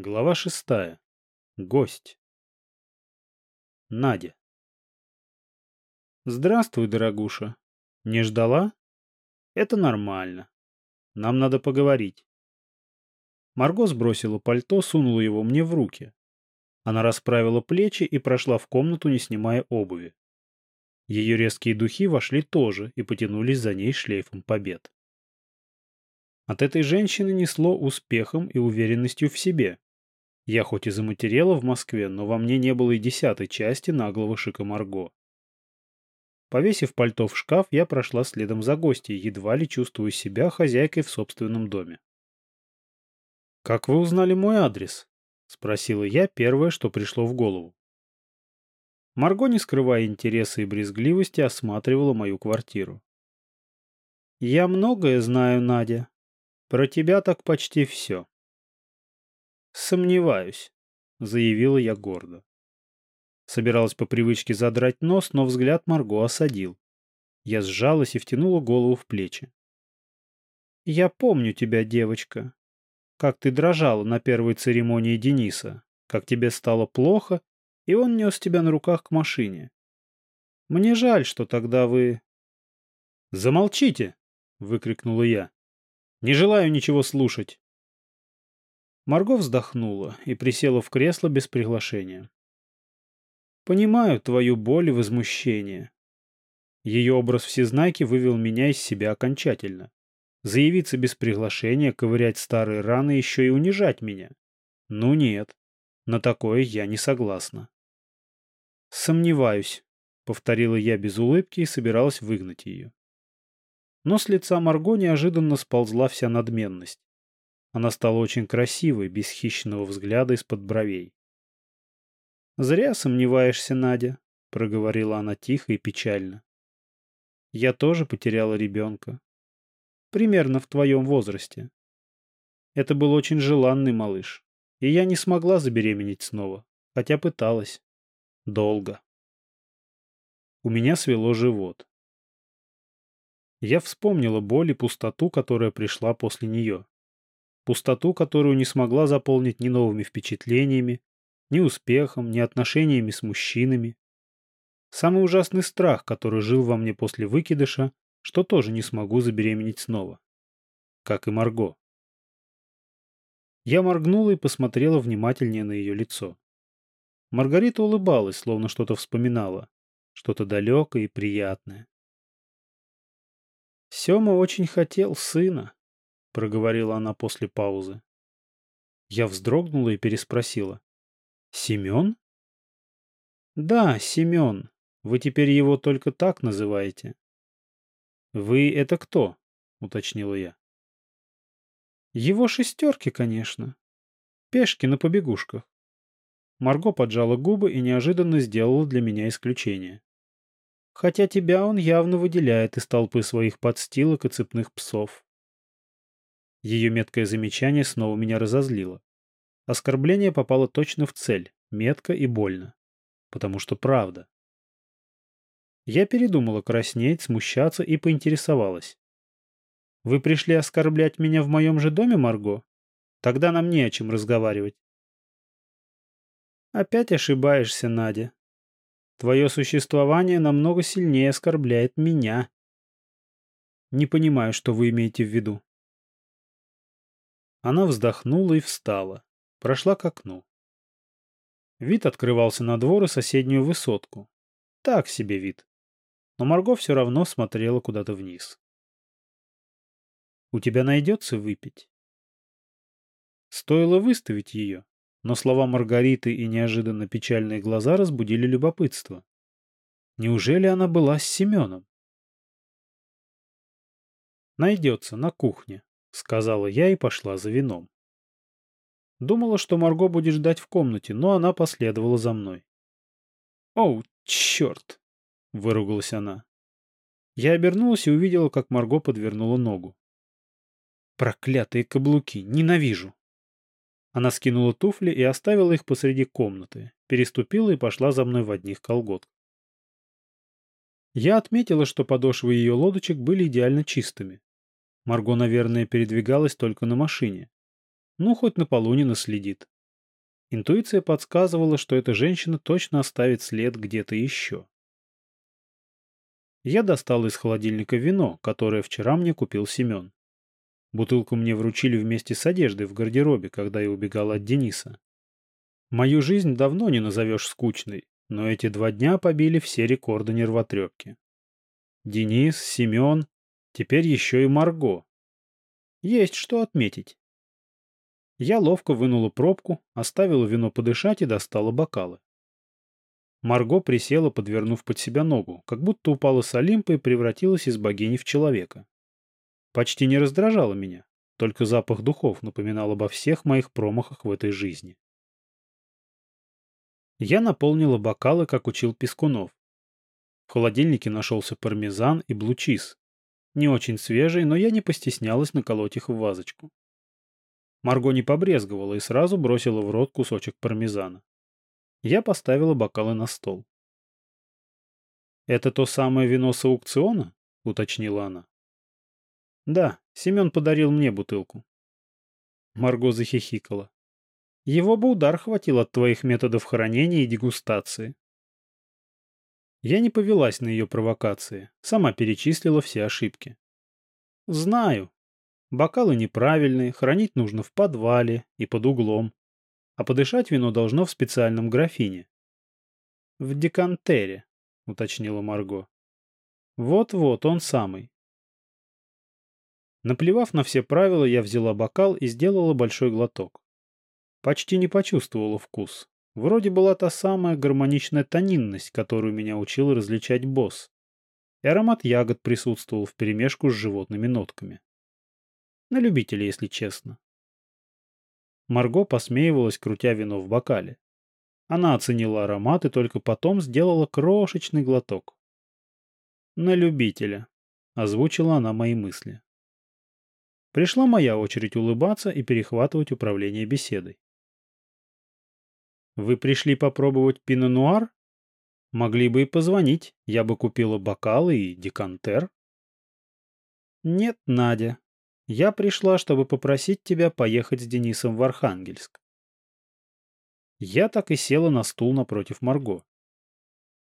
Глава шестая. Гость. Надя. Здравствуй, дорогуша. Не ждала? Это нормально. Нам надо поговорить. Марго сбросила пальто, сунула его мне в руки. Она расправила плечи и прошла в комнату, не снимая обуви. Ее резкие духи вошли тоже и потянулись за ней шлейфом побед. От этой женщины несло успехом и уверенностью в себе. Я хоть и заматерела в Москве, но во мне не было и десятой части наглого шика Марго. Повесив пальто в шкаф, я прошла следом за гостьей, едва ли чувствуя себя хозяйкой в собственном доме. «Как вы узнали мой адрес?» — спросила я первое, что пришло в голову. Марго, не скрывая интереса и брезгливости, осматривала мою квартиру. «Я многое знаю, Надя. Про тебя так почти все». «Сомневаюсь», — заявила я гордо. Собиралась по привычке задрать нос, но взгляд Марго осадил. Я сжалась и втянула голову в плечи. «Я помню тебя, девочка. Как ты дрожала на первой церемонии Дениса, как тебе стало плохо, и он нес тебя на руках к машине. Мне жаль, что тогда вы...» «Замолчите!» — выкрикнула я. «Не желаю ничего слушать. Марго вздохнула и присела в кресло без приглашения. «Понимаю твою боль и возмущение». Ее образ всезнайки вывел меня из себя окончательно. Заявиться без приглашения, ковырять старые раны, еще и унижать меня. Ну нет, на такое я не согласна. «Сомневаюсь», — повторила я без улыбки и собиралась выгнать ее. Но с лица Марго неожиданно сползла вся надменность. Она стала очень красивой, без хищного взгляда из-под бровей. «Зря сомневаешься, Надя», — проговорила она тихо и печально. «Я тоже потеряла ребенка. Примерно в твоем возрасте. Это был очень желанный малыш, и я не смогла забеременеть снова, хотя пыталась. Долго. У меня свело живот. Я вспомнила боль и пустоту, которая пришла после нее пустоту, которую не смогла заполнить ни новыми впечатлениями, ни успехом, ни отношениями с мужчинами. Самый ужасный страх, который жил во мне после выкидыша, что тоже не смогу забеременеть снова. Как и Марго. Я моргнула и посмотрела внимательнее на ее лицо. Маргарита улыбалась, словно что-то вспоминала, что-то далекое и приятное. Сема очень хотел сына, — проговорила она после паузы. Я вздрогнула и переспросила. «Семен?» «Да, Семен. Вы теперь его только так называете». «Вы это кто?» — уточнила я. «Его шестерки, конечно. Пешки на побегушках». Марго поджала губы и неожиданно сделала для меня исключение. «Хотя тебя он явно выделяет из толпы своих подстилок и цепных псов. Ее меткое замечание снова меня разозлило. Оскорбление попало точно в цель, метко и больно. Потому что правда. Я передумала краснеть, смущаться и поинтересовалась. «Вы пришли оскорблять меня в моем же доме, Марго? Тогда нам не о чем разговаривать». «Опять ошибаешься, Надя. Твое существование намного сильнее оскорбляет меня». «Не понимаю, что вы имеете в виду». Она вздохнула и встала. Прошла к окну. Вид открывался на двор и соседнюю высотку. Так себе вид. Но Марго все равно смотрела куда-то вниз. «У тебя найдется выпить?» Стоило выставить ее, но слова Маргариты и неожиданно печальные глаза разбудили любопытство. Неужели она была с Семеном? «Найдется на кухне», — сказала я и пошла за вином. Думала, что Марго будет ждать в комнате, но она последовала за мной. «Оу, черт!» — выругалась она. Я обернулась и увидела, как Марго подвернула ногу. «Проклятые каблуки! Ненавижу!» Она скинула туфли и оставила их посреди комнаты, переступила и пошла за мной в одних колготках. Я отметила, что подошвы ее лодочек были идеально чистыми. Марго, наверное, передвигалась только на машине. Ну, хоть на полу не наследит. Интуиция подсказывала, что эта женщина точно оставит след где-то еще. Я достал из холодильника вино, которое вчера мне купил Семен. Бутылку мне вручили вместе с одеждой в гардеробе, когда я убегал от Дениса. Мою жизнь давно не назовешь скучной, но эти два дня побили все рекорды нервотрепки. Денис, Семен, теперь еще и Марго. Есть что отметить. Я ловко вынула пробку, оставила вино подышать и достала бокалы. Марго присела, подвернув под себя ногу, как будто упала с Олимпа и превратилась из богини в человека. Почти не раздражала меня, только запах духов напоминал обо всех моих промахах в этой жизни. Я наполнила бокалы, как учил Пескунов. В холодильнике нашелся пармезан и блучиз. Не очень свежий, но я не постеснялась наколоть их в вазочку. Марго не побрезговала и сразу бросила в рот кусочек пармезана. Я поставила бокалы на стол. «Это то самое вино с аукциона?» — уточнила она. «Да, Семен подарил мне бутылку». Марго захихикала. «Его бы удар хватил от твоих методов хранения и дегустации». Я не повелась на ее провокации, сама перечислила все ошибки. «Знаю, Бокалы неправильные, хранить нужно в подвале и под углом. А подышать вино должно в специальном графине. В декантере, уточнила Марго. Вот-вот, он самый. Наплевав на все правила, я взяла бокал и сделала большой глоток. Почти не почувствовала вкус. Вроде была та самая гармоничная тонинность, которую меня учил различать босс. И аромат ягод присутствовал вперемешку с животными нотками. На любителя, если честно. Марго посмеивалась, крутя вино в бокале. Она оценила аромат и только потом сделала крошечный глоток. «На любителя», — озвучила она мои мысли. Пришла моя очередь улыбаться и перехватывать управление беседой. «Вы пришли попробовать пино-нуар? Могли бы и позвонить, я бы купила бокалы и декантер». «Нет, Надя, я пришла, чтобы попросить тебя поехать с Денисом в Архангельск. Я так и села на стул напротив Марго.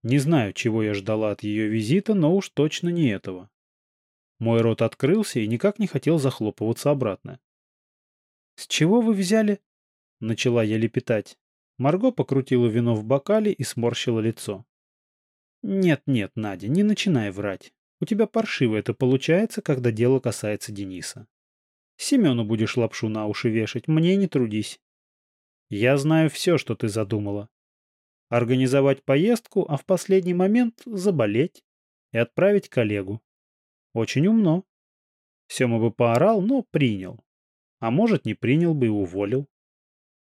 Не знаю, чего я ждала от ее визита, но уж точно не этого. Мой рот открылся и никак не хотел захлопываться обратно. «С чего вы взяли?» — начала я лепетать. Марго покрутила вино в бокале и сморщила лицо. «Нет-нет, Надя, не начинай врать. У тебя паршиво это получается, когда дело касается Дениса. Семену будешь лапшу на уши вешать, мне не трудись. Я знаю все, что ты задумала. Организовать поездку, а в последний момент заболеть и отправить коллегу. Очень умно. Сема бы поорал, но принял. А может, не принял бы и уволил.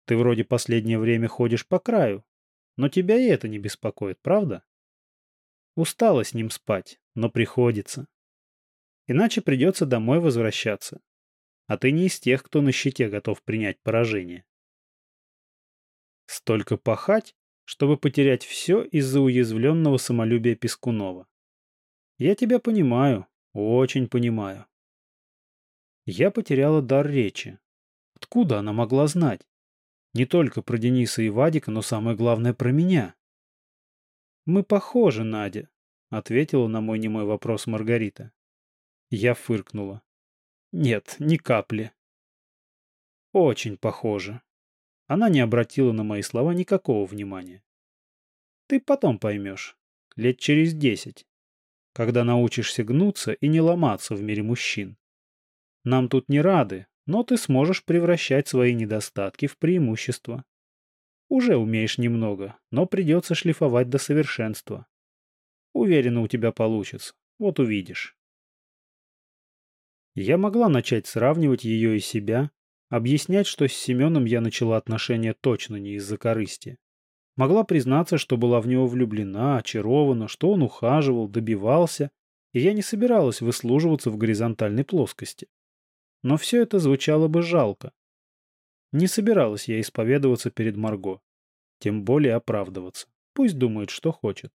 Ты вроде последнее время ходишь по краю, но тебя и это не беспокоит, правда? Устала с ним спать, но приходится. Иначе придется домой возвращаться а ты не из тех, кто на щите готов принять поражение. Столько пахать, чтобы потерять все из-за уязвленного самолюбия Пескунова. Я тебя понимаю, очень понимаю. Я потеряла дар речи. Откуда она могла знать? Не только про Дениса и Вадика, но самое главное про меня. «Мы похожи, Надя», — ответила на мой немой вопрос Маргарита. Я фыркнула. Нет, ни капли. Очень похоже. Она не обратила на мои слова никакого внимания. Ты потом поймешь. Лет через десять. Когда научишься гнуться и не ломаться в мире мужчин. Нам тут не рады, но ты сможешь превращать свои недостатки в преимущества. Уже умеешь немного, но придется шлифовать до совершенства. Уверена, у тебя получится. Вот увидишь. Я могла начать сравнивать ее и себя, объяснять, что с Семеном я начала отношения точно не из-за корысти. Могла признаться, что была в него влюблена, очарована, что он ухаживал, добивался, и я не собиралась выслуживаться в горизонтальной плоскости. Но все это звучало бы жалко. Не собиралась я исповедоваться перед Марго, тем более оправдываться. Пусть думает, что хочет.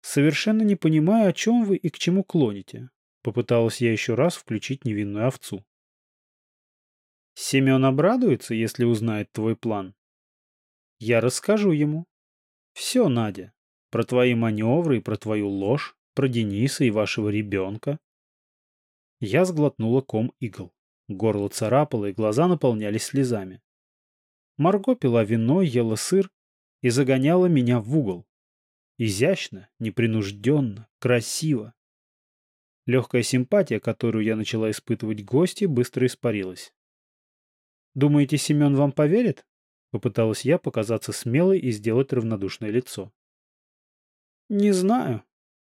Совершенно не понимаю, о чем вы и к чему клоните, Попыталась я еще раз включить невинную овцу. Семен обрадуется, если узнает твой план. Я расскажу ему. Все, Надя, про твои маневры и про твою ложь, про Дениса и вашего ребенка. Я сглотнула ком игл. Горло царапало, и глаза наполнялись слезами. Марго пила вино, ела сыр и загоняла меня в угол. Изящно, непринужденно, красиво. Легкая симпатия, которую я начала испытывать гости, быстро испарилась. «Думаете, Семен вам поверит?» Попыталась я показаться смелой и сделать равнодушное лицо. «Не знаю.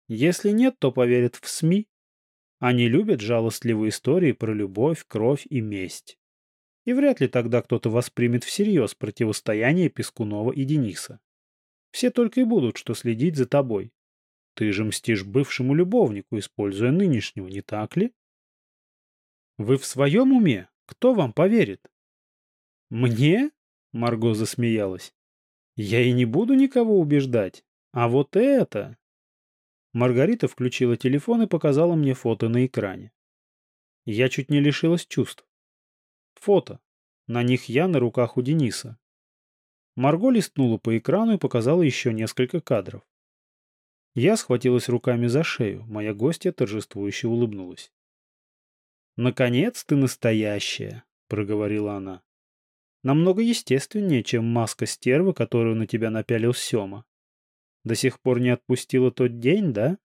Если нет, то поверят в СМИ. Они любят жалостливые истории про любовь, кровь и месть. И вряд ли тогда кто-то воспримет всерьез противостояние Пескунова и Дениса. Все только и будут, что следить за тобой. Ты же мстишь бывшему любовнику, используя нынешнего, не так ли? Вы в своем уме? Кто вам поверит? Мне? Марго засмеялась. Я и не буду никого убеждать. А вот это... Маргарита включила телефон и показала мне фото на экране. Я чуть не лишилась чувств. Фото. На них я на руках у Дениса. Марго листнула по экрану и показала еще несколько кадров. Я схватилась руками за шею, моя гостья торжествующе улыбнулась. «Наконец ты настоящая», — проговорила она. «Намного естественнее, чем маска стервы, которую на тебя напялил Сёма. До сих пор не отпустила тот день, да?»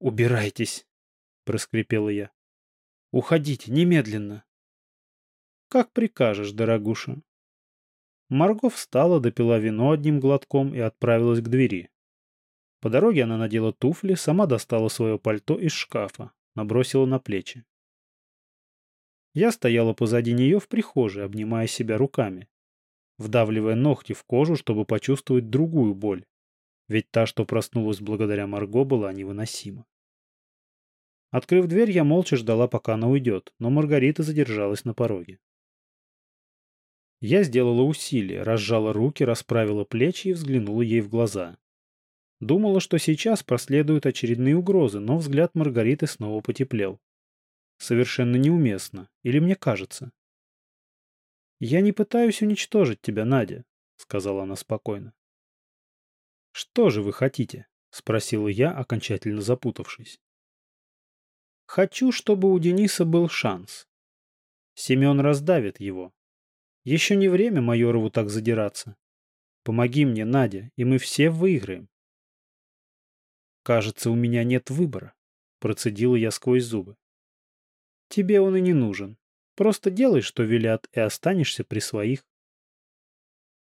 «Убирайтесь», — проскрипела я. «Уходите, немедленно». Как прикажешь, дорогуша. Марго встала, допила вино одним глотком и отправилась к двери. По дороге она надела туфли, сама достала свое пальто из шкафа, набросила на плечи. Я стояла позади нее в прихожей, обнимая себя руками, вдавливая ногти в кожу, чтобы почувствовать другую боль, ведь та, что проснулась благодаря Марго, была невыносима. Открыв дверь, я молча ждала, пока она уйдет, но Маргарита задержалась на пороге. Я сделала усилие, разжала руки, расправила плечи и взглянула ей в глаза. Думала, что сейчас проследуют очередные угрозы, но взгляд Маргариты снова потеплел. Совершенно неуместно, или мне кажется. «Я не пытаюсь уничтожить тебя, Надя», — сказала она спокойно. «Что же вы хотите?» — спросила я, окончательно запутавшись. «Хочу, чтобы у Дениса был шанс. Семен раздавит его, еще не время Майорову так задираться. Помоги мне, Надя, и мы все выиграем. Кажется, у меня нет выбора, процедила я сквозь зубы. Тебе он и не нужен. Просто делай, что велят, и останешься при своих.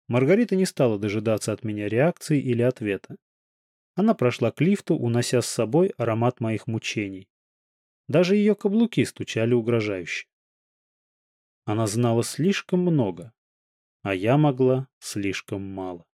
Маргарита не стала дожидаться от меня реакции или ответа. Она прошла к лифту, унося с собой аромат моих мучений. Даже ее каблуки стучали угрожающе. Она знала слишком много, а я могла слишком мало.